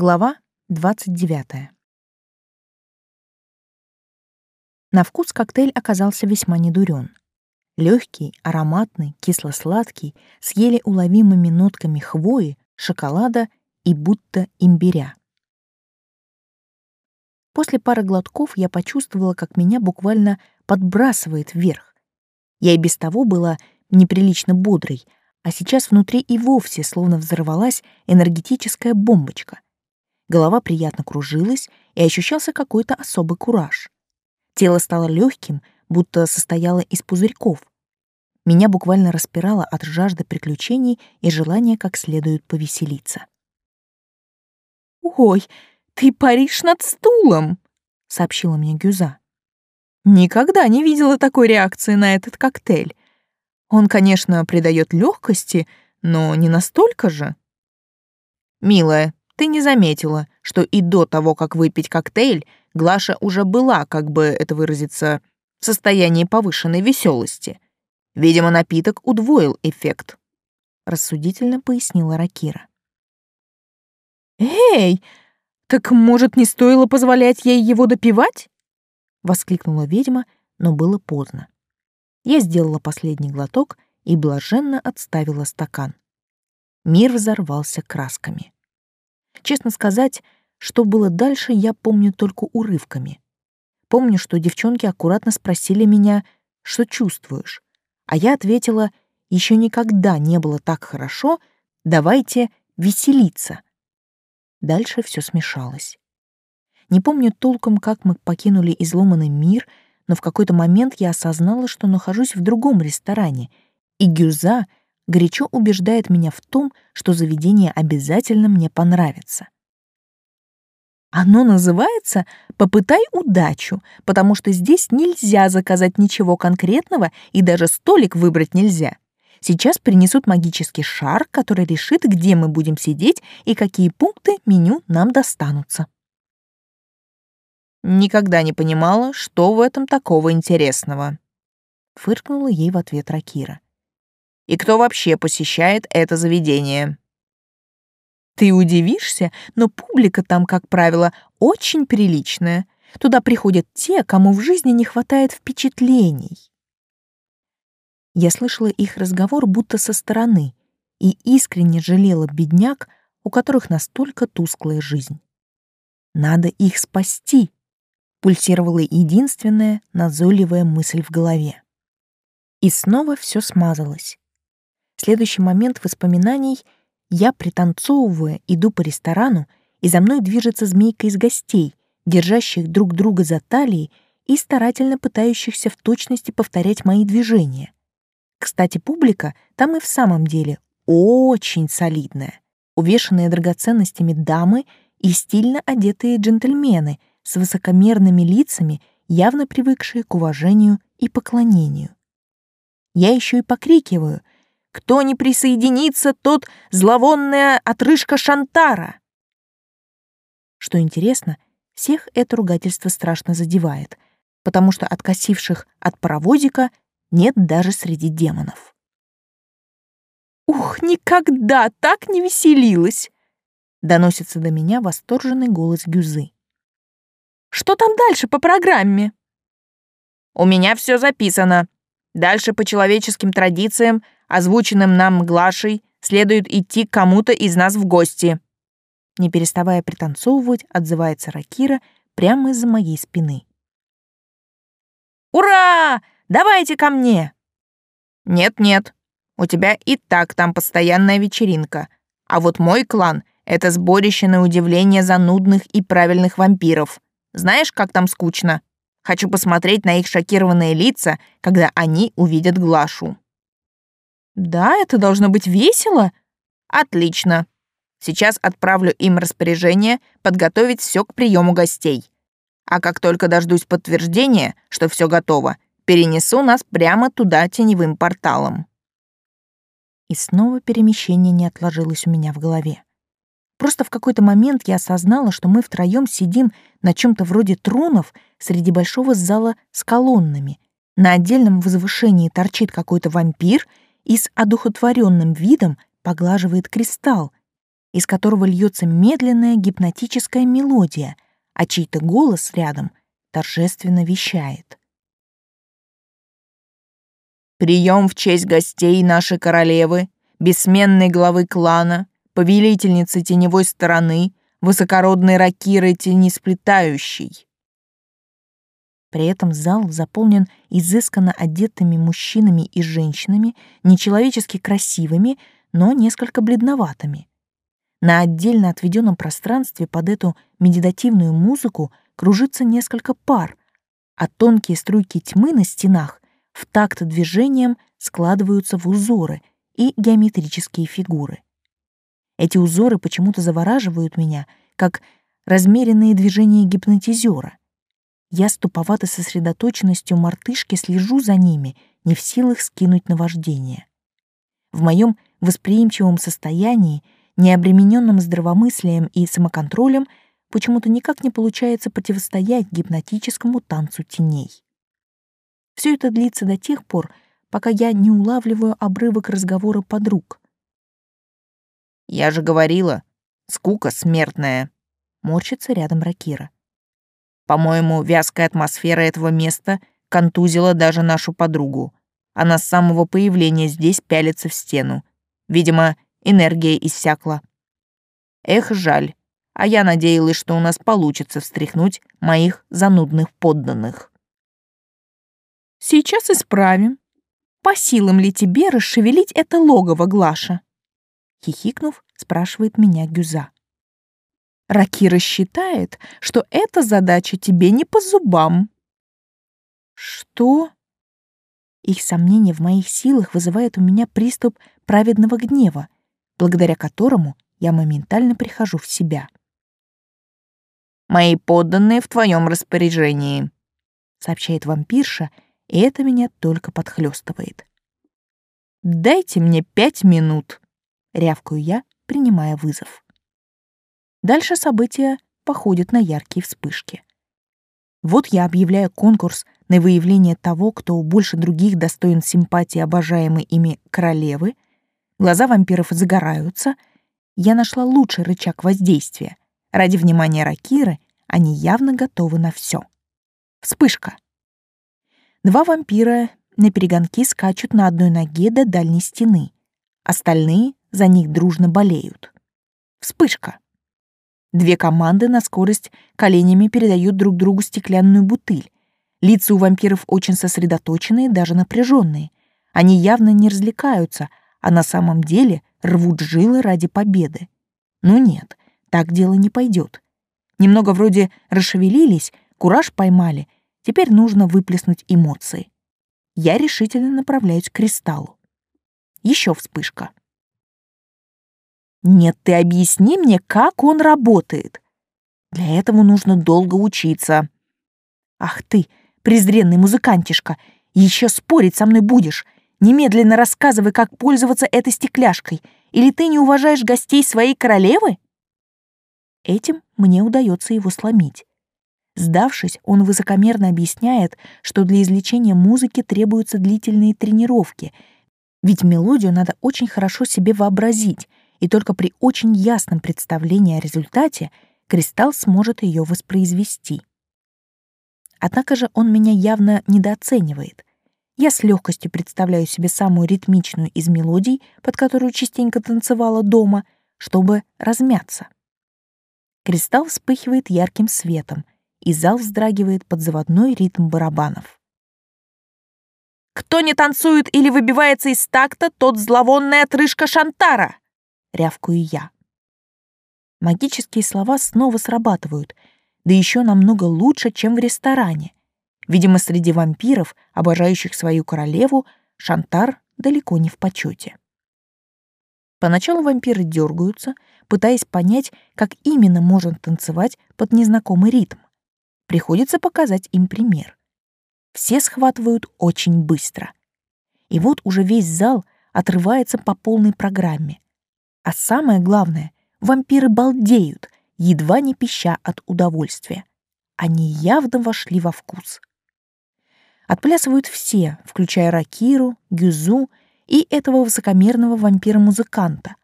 Глава 29. На вкус коктейль оказался весьма недурен. Легкий, ароматный, кисло-сладкий, с еле уловимыми нотками хвои, шоколада и будто имбиря. После пары глотков я почувствовала, как меня буквально подбрасывает вверх. Я и без того была неприлично бодрой, а сейчас внутри и вовсе словно взорвалась энергетическая бомбочка — голова приятно кружилась и ощущался какой-то особый кураж. Тело стало легким, будто состояло из пузырьков. Меня буквально распирало от жажды приключений и желания как следует повеселиться. «Ой, ты паришь над стулом!» — сообщила мне Гюза. «Никогда не видела такой реакции на этот коктейль. Он, конечно, придает легкости, но не настолько же». «Милая, ты не заметила, что и до того, как выпить коктейль, Глаша уже была, как бы это выразиться, в состоянии повышенной веселости. Видимо, напиток удвоил эффект, рассудительно пояснила Ракира. Эй, так может, не стоило позволять ей его допивать? воскликнула ведьма, но было поздно. Я сделала последний глоток и блаженно отставила стакан. Мир взорвался красками. Честно сказать, что было дальше, я помню только урывками. Помню, что девчонки аккуратно спросили меня, что чувствуешь, а я ответила, еще никогда не было так хорошо, давайте веселиться. Дальше все смешалось. Не помню толком, как мы покинули изломанный мир, но в какой-то момент я осознала, что нахожусь в другом ресторане, и Гюза горячо убеждает меня в том, что заведение обязательно мне понравится. Оно называется «Попытай удачу», потому что здесь нельзя заказать ничего конкретного и даже столик выбрать нельзя. Сейчас принесут магический шар, который решит, где мы будем сидеть и какие пункты меню нам достанутся. Никогда не понимала, что в этом такого интересного. Фыркнула ей в ответ Ракира и кто вообще посещает это заведение. Ты удивишься, но публика там, как правило, очень приличная. Туда приходят те, кому в жизни не хватает впечатлений. Я слышала их разговор будто со стороны и искренне жалела бедняк, у которых настолько тусклая жизнь. Надо их спасти, пульсировала единственная назойливая мысль в голове. И снова все смазалось. Следующий момент воспоминаний я, пританцовывая, иду по ресторану, и за мной движется змейка из гостей, держащих друг друга за талии и старательно пытающихся в точности повторять мои движения. Кстати, публика там и в самом деле очень солидная. Увешанные драгоценностями дамы и стильно одетые джентльмены с высокомерными лицами, явно привыкшие к уважению и поклонению. Я еще и покрикиваю — кто не присоединится, тот зловонная отрыжка Шантара. Что интересно, всех это ругательство страшно задевает, потому что откосивших от паровозика нет даже среди демонов. «Ух, никогда так не веселилась!» — доносится до меня восторженный голос Гюзы. «Что там дальше по программе?» «У меня все записано. Дальше по человеческим традициям озвученным нам Глашей, следует идти к кому-то из нас в гости. Не переставая пританцовывать, отзывается Ракира прямо из-за моей спины. «Ура! Давайте ко мне!» «Нет-нет, у тебя и так там постоянная вечеринка, а вот мой клан — это сборище на удивление занудных и правильных вампиров. Знаешь, как там скучно? Хочу посмотреть на их шокированные лица, когда они увидят Глашу». Да, это должно быть весело. Отлично. Сейчас отправлю им распоряжение подготовить все к приему гостей. А как только дождусь подтверждения, что все готово, перенесу нас прямо туда теневым порталом. И снова перемещение не отложилось у меня в голове. Просто в какой-то момент я осознала, что мы втроем сидим на чем-то вроде тронов среди большого зала с колоннами. На отдельном возвышении торчит какой-то вампир — и с одухотворенным видом поглаживает кристалл, из которого льется медленная гипнотическая мелодия, а чей-то голос рядом торжественно вещает. «Прием в честь гостей нашей королевы, бессменной главы клана, повелительницы теневой стороны, высокородной ракиры тенисплетающей». При этом зал заполнен изысканно одетыми мужчинами и женщинами, нечеловечески красивыми, но несколько бледноватыми. На отдельно отведенном пространстве под эту медитативную музыку кружится несколько пар, а тонкие струйки тьмы на стенах в такт движением складываются в узоры и геометрические фигуры. Эти узоры почему-то завораживают меня, как размеренные движения гипнотизера. Я с туповатой сосредоточенностью мартышки слежу за ними, не в силах скинуть наваждение. В моем восприимчивом состоянии — необремененным здравомыслием и самоконтролем почему-то никак не получается противостоять гипнотическому танцу теней. Все это длится до тех пор, пока я не улавливаю обрывок разговора подруг. «Я же говорила, скука смертная», — морщится рядом Ракира. «По-моему, вязкая атмосфера этого места контузила даже нашу подругу. Она с самого появления здесь пялится в стену. Видимо, энергия иссякла. Эх, жаль. А я надеялась, что у нас получится встряхнуть моих занудных подданных. Сейчас исправим. По силам ли тебе расшевелить это логово, Глаша? Хихикнув, спрашивает меня Гюза. Ракира считает, что эта задача тебе не по зубам. Что? Их сомнение в моих силах вызывает у меня приступ праведного гнева, благодаря которому я моментально прихожу в себя. «Мои подданные в твоем распоряжении», — сообщает вампирша, и это меня только подхлёстывает. «Дайте мне пять минут», — рявкаю я, принимая вызов. Дальше события походят на яркие вспышки. Вот я объявляю конкурс на выявление того, кто больше других достоин симпатии обожаемой ими королевы — Глаза вампиров загораются. Я нашла лучший рычаг воздействия. Ради внимания Ракиры они явно готовы на все. Вспышка. Два вампира на перегонки скачут на одной ноге до дальней стены. Остальные за них дружно болеют. Вспышка. Две команды на скорость коленями передают друг другу стеклянную бутыль. Лица у вампиров очень сосредоточенные, даже напряженные. Они явно не развлекаются, а на самом деле рвут жилы ради победы. Ну нет, так дело не пойдет. Немного вроде расшевелились, кураж поймали, теперь нужно выплеснуть эмоции. Я решительно направляюсь к кристаллу. Еще вспышка. Нет, ты объясни мне, как он работает. Для этого нужно долго учиться. Ах ты, презренный музыкантишка, еще спорить со мной будешь — Немедленно рассказывай, как пользоваться этой стекляшкой. Или ты не уважаешь гостей своей королевы?» Этим мне удается его сломить. Сдавшись, он высокомерно объясняет, что для излечения музыки требуются длительные тренировки, ведь мелодию надо очень хорошо себе вообразить, и только при очень ясном представлении о результате кристалл сможет ее воспроизвести. Однако же он меня явно недооценивает. Я с легкостью представляю себе самую ритмичную из мелодий, под которую частенько танцевала дома, чтобы размяться. Кристалл вспыхивает ярким светом, и зал вздрагивает под заводной ритм барабанов. «Кто не танцует или выбивается из такта, тот зловонная отрыжка Шантара!» — рявкую я. Магические слова снова срабатывают, да еще намного лучше, чем в ресторане. Видимо, среди вампиров, обожающих свою королеву, Шантар далеко не в почете. Поначалу вампиры дергаются, пытаясь понять, как именно можно танцевать под незнакомый ритм. Приходится показать им пример. Все схватывают очень быстро. И вот уже весь зал отрывается по полной программе. А самое главное, вампиры балдеют, едва не пища от удовольствия. Они явно вошли во вкус. Отплясывают все, включая Ракиру, Гюзу и этого высокомерного вампира-музыканта.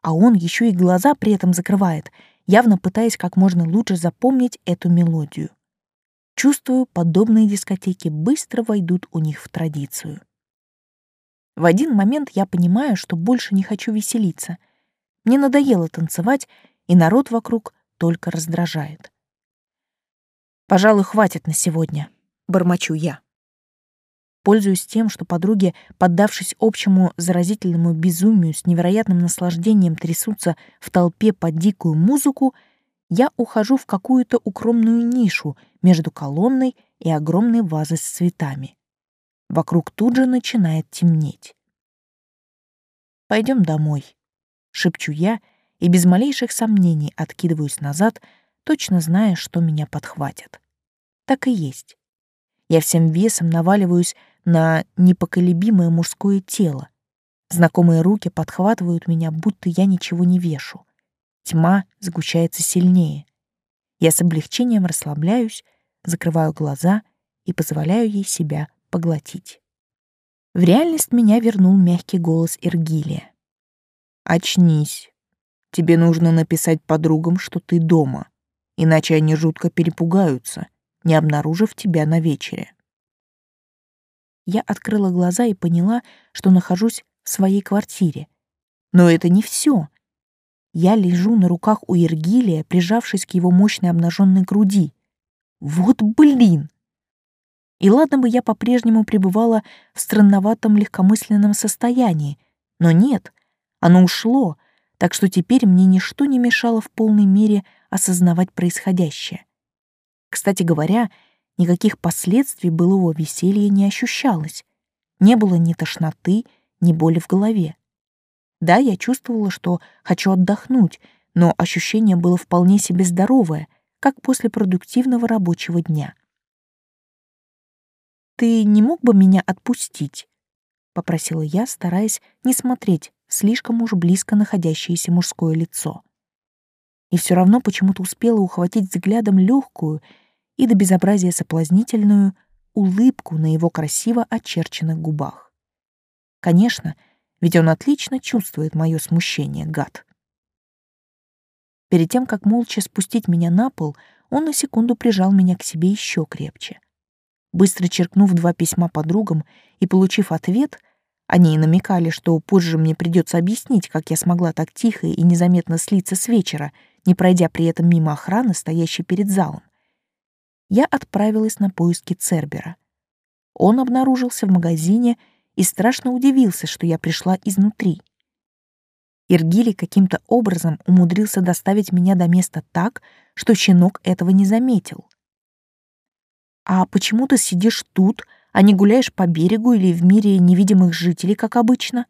а он еще и глаза при этом закрывает, явно пытаясь как можно лучше запомнить эту мелодию. Чувствую, подобные дискотеки быстро войдут у них в традицию. В один момент я понимаю, что больше не хочу веселиться. Мне надоело танцевать, и народ вокруг только раздражает. «Пожалуй, хватит на сегодня», — бормочу я. Пользуясь тем, что подруги, поддавшись общему заразительному безумию, с невероятным наслаждением трясутся в толпе под дикую музыку, я ухожу в какую-то укромную нишу между колонной и огромной вазой с цветами. Вокруг тут же начинает темнеть. Пойдем домой», — шепчу я и без малейших сомнений откидываюсь назад, точно зная, что меня подхватят. Так и есть. Я всем весом наваливаюсь на непоколебимое мужское тело. Знакомые руки подхватывают меня, будто я ничего не вешу. Тьма сгущается сильнее. Я с облегчением расслабляюсь, закрываю глаза и позволяю ей себя поглотить. В реальность меня вернул мягкий голос Иргилия. «Очнись. Тебе нужно написать подругам, что ты дома, иначе они жутко перепугаются, не обнаружив тебя на вечере». Я открыла глаза и поняла, что нахожусь в своей квартире. Но это не все. Я лежу на руках у Иргилия, прижавшись к его мощной обнаженной груди. Вот блин! И ладно бы я по-прежнему пребывала в странноватом легкомысленном состоянии, но нет, оно ушло, так что теперь мне ничто не мешало в полной мере осознавать происходящее. Кстати говоря, Никаких последствий былого веселья не ощущалось. Не было ни тошноты, ни боли в голове. Да, я чувствовала, что хочу отдохнуть, но ощущение было вполне себе здоровое, как после продуктивного рабочего дня. «Ты не мог бы меня отпустить?» — попросила я, стараясь не смотреть слишком уж близко находящееся мужское лицо. И все равно почему-то успела ухватить взглядом легкую и до безобразия соблазнительную улыбку на его красиво очерченных губах. Конечно, ведь он отлично чувствует мое смущение, гад. Перед тем, как молча спустить меня на пол, он на секунду прижал меня к себе еще крепче. Быстро черкнув два письма подругам и получив ответ, они намекали, что позже мне придется объяснить, как я смогла так тихо и незаметно слиться с вечера, не пройдя при этом мимо охраны, стоящей перед залом я отправилась на поиски Цербера. Он обнаружился в магазине и страшно удивился, что я пришла изнутри. Иргили каким-то образом умудрился доставить меня до места так, что щенок этого не заметил. «А почему ты сидишь тут, а не гуляешь по берегу или в мире невидимых жителей, как обычно?»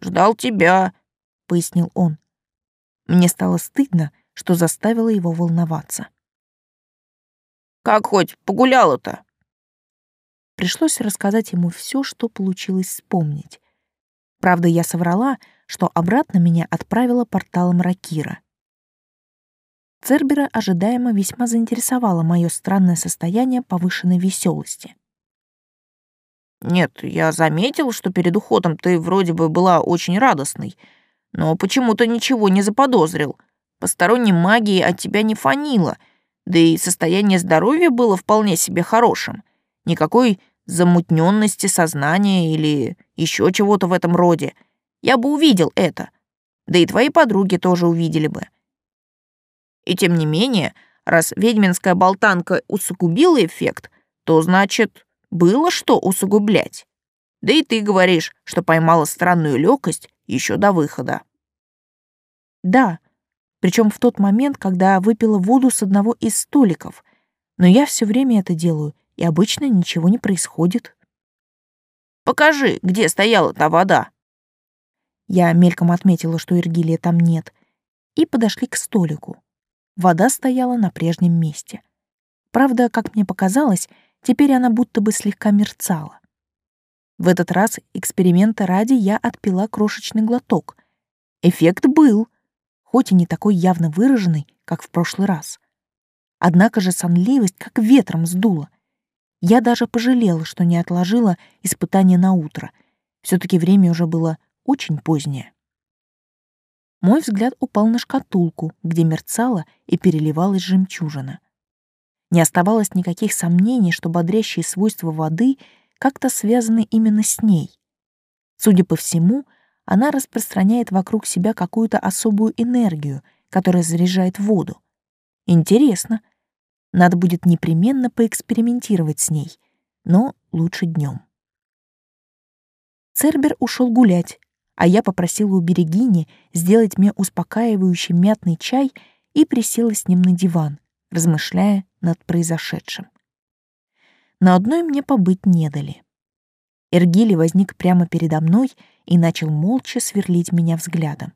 «Ждал тебя», — пояснил он. Мне стало стыдно, что заставило его волноваться. Как хоть погуляла-то?» Пришлось рассказать ему все, что получилось вспомнить. Правда, я соврала, что обратно меня отправила порталом Ракира. Цербера ожидаемо весьма заинтересовало мое странное состояние повышенной веселости. «Нет, я заметил, что перед уходом ты вроде бы была очень радостной, но почему-то ничего не заподозрил. Посторонней магии от тебя не фанило — да и состояние здоровья было вполне себе хорошим. Никакой замутненности сознания или еще чего-то в этом роде. Я бы увидел это. Да и твои подруги тоже увидели бы. И тем не менее, раз ведьминская болтанка усугубила эффект, то значит, было что усугублять. Да и ты говоришь, что поймала странную легкость еще до выхода. Да, причем в тот момент, когда выпила воду с одного из столиков. Но я все время это делаю, и обычно ничего не происходит. «Покажи, где стояла та вода». Я мельком отметила, что Иргилия там нет, и подошли к столику. Вода стояла на прежнем месте. Правда, как мне показалось, теперь она будто бы слегка мерцала. В этот раз эксперимента ради я отпила крошечный глоток. Эффект был — хоть и не такой явно выраженный, как в прошлый раз. Однако же сонливость как ветром сдула. Я даже пожалела, что не отложила испытание на утро. все таки время уже было очень позднее. Мой взгляд упал на шкатулку, где мерцала и переливалась жемчужина. Не оставалось никаких сомнений, что бодрящие свойства воды как-то связаны именно с ней. Судя по всему, она распространяет вокруг себя какую-то особую энергию, которая заряжает воду. Интересно. Надо будет непременно поэкспериментировать с ней, но лучше днем. Цербер ушел гулять, а я попросила у Берегини сделать мне успокаивающий мятный чай и присела с ним на диван, размышляя над произошедшим. На одной мне побыть не дали. Эргили возник прямо передо мной и начал молча сверлить меня взглядом.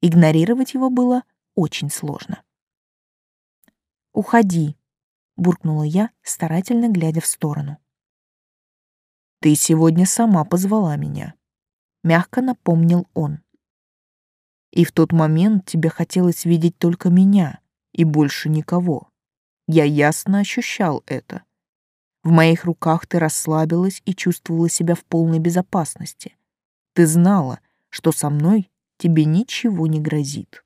Игнорировать его было очень сложно. «Уходи», — буркнула я, старательно глядя в сторону. «Ты сегодня сама позвала меня», — мягко напомнил он. «И в тот момент тебе хотелось видеть только меня и больше никого. Я ясно ощущал это. В моих руках ты расслабилась и чувствовала себя в полной безопасности. Ты знала, что со мной тебе ничего не грозит».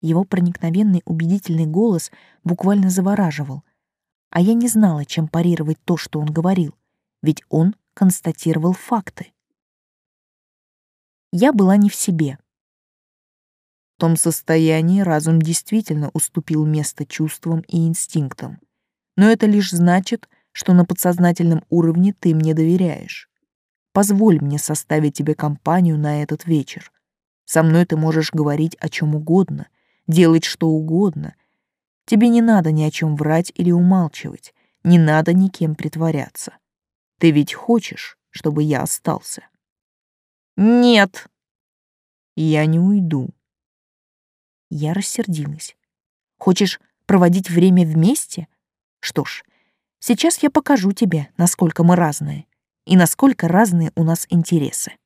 Его проникновенный убедительный голос буквально завораживал, а я не знала, чем парировать то, что он говорил ведь он констатировал факты. Я была не в себе. Том состоянии разум действительно уступил место чувствам и инстинктам. Но это лишь значит, что на подсознательном уровне ты мне доверяешь. Позволь мне составить тебе компанию на этот вечер. Со мной ты можешь говорить о чем угодно, делать что угодно. Тебе не надо ни о чем врать или умалчивать, не надо никем притворяться. Ты ведь хочешь, чтобы я остался? Нет. Я не уйду. Я рассердилась. Хочешь проводить время вместе? Что ж, сейчас я покажу тебе, насколько мы разные и насколько разные у нас интересы.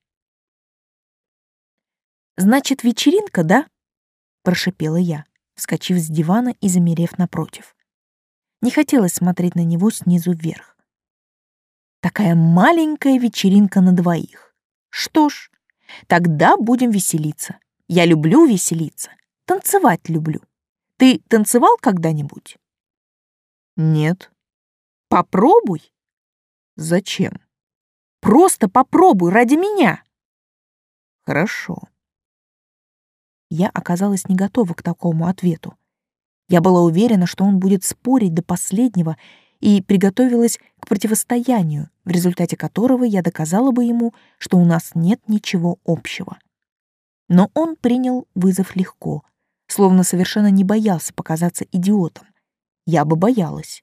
Значит, вечеринка, да? прошипела я, вскочив с дивана и замерев напротив. Не хотелось смотреть на него снизу вверх. Такая маленькая вечеринка на двоих. Что ж, тогда будем веселиться. Я люблю веселиться. Танцевать люблю. Ты танцевал когда-нибудь? Нет. Попробуй. Зачем? Просто попробуй ради меня. Хорошо. Я оказалась не готова к такому ответу. Я была уверена, что он будет спорить до последнего и приготовилась к противостоянию, в результате которого я доказала бы ему, что у нас нет ничего общего. Но он принял вызов легко, словно совершенно не боялся показаться идиотом. Я бы боялась.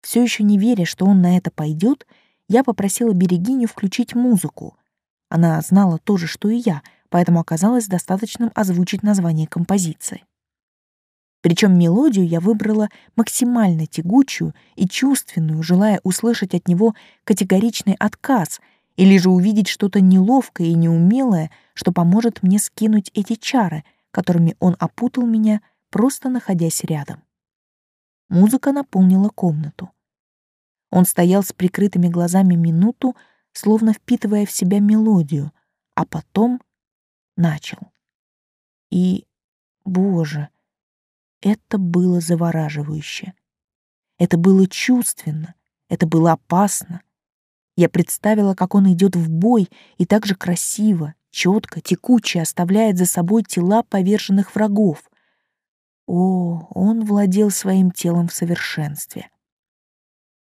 Все еще не веря, что он на это пойдет, я попросила Берегиню включить музыку. Она знала то же, что и я, поэтому оказалось достаточным озвучить название композиции. Причем мелодию я выбрала максимально тягучую и чувственную, желая услышать от него категоричный отказ или же увидеть что-то неловкое и неумелое, что поможет мне скинуть эти чары, которыми он опутал меня, просто находясь рядом. Музыка наполнила комнату. Он стоял с прикрытыми глазами минуту, словно впитывая в себя мелодию, а потом начал. И, боже, это было завораживающе. Это было чувственно, это было опасно. Я представила, как он идет в бой и так же красиво, четко, текуче оставляет за собой тела поверженных врагов. О, он владел своим телом в совершенстве.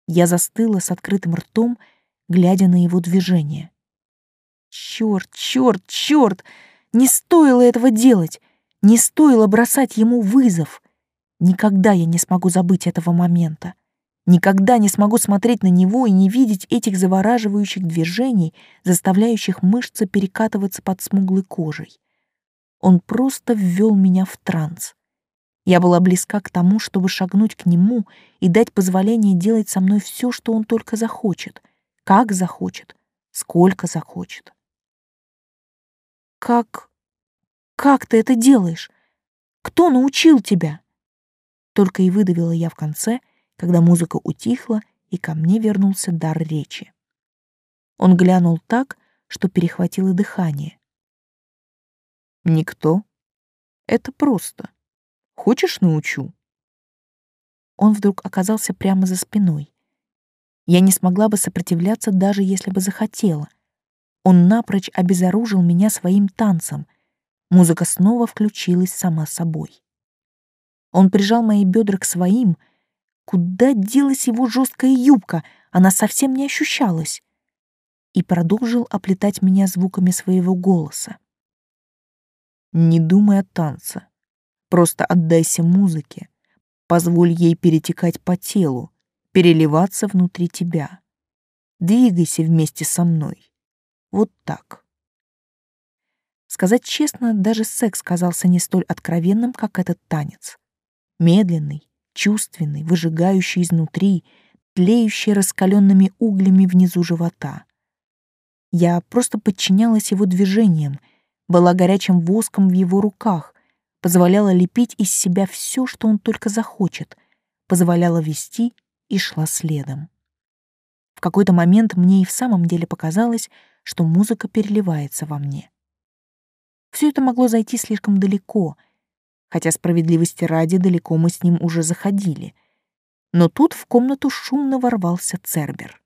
Я застыла с открытым ртом, глядя на его движение. Черт, черт, черт! Не стоило этого делать! Не стоило бросать ему вызов. Никогда я не смогу забыть этого момента. Никогда не смогу смотреть на него и не видеть этих завораживающих движений, заставляющих мышцы перекатываться под смуглой кожей. Он просто ввел меня в транс. Я была близка к тому, чтобы шагнуть к нему и дать позволение делать со мной все, что он только захочет, как захочет, сколько захочет. Как как ты это делаешь? Кто научил тебя?» Только и выдавила я в конце, когда музыка утихла, и ко мне вернулся дар речи. Он глянул так, что перехватило дыхание. Никто. Это просто. Хочешь, научу? Он вдруг оказался прямо за спиной. Я не смогла бы сопротивляться, даже если бы захотела. Он напрочь обезоружил меня своим танцем. Музыка снова включилась сама собой. Он прижал мои бедра к своим. Куда делась его жесткая юбка? Она совсем не ощущалась. И продолжил оплетать меня звуками своего голоса. Не думай о танце. Просто отдайся музыке. Позволь ей перетекать по телу, переливаться внутри тебя. Двигайся вместе со мной. Вот так. Сказать честно, даже секс казался не столь откровенным, как этот танец. Медленный, чувственный, выжигающий изнутри, тлеющий раскаленными углями внизу живота. Я просто подчинялась его движениям, была горячим воском в его руках, позволяла лепить из себя все, что он только захочет, позволяла вести и шла следом. В какой-то момент мне и в самом деле показалось, что музыка переливается во мне. Все это могло зайти слишком далеко, хотя справедливости ради далеко мы с ним уже заходили. Но тут в комнату шумно ворвался Цербер.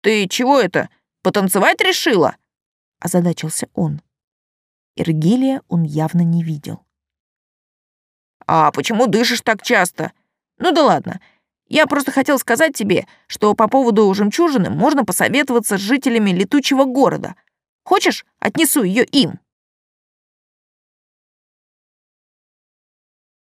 «Ты чего это, потанцевать решила?» — озадачился он. Иргилия он явно не видел. «А почему дышишь так часто? Ну да ладно. Я просто хотел сказать тебе, что по поводу жемчужины можно посоветоваться с жителями летучего города. Хочешь, отнесу ее им?»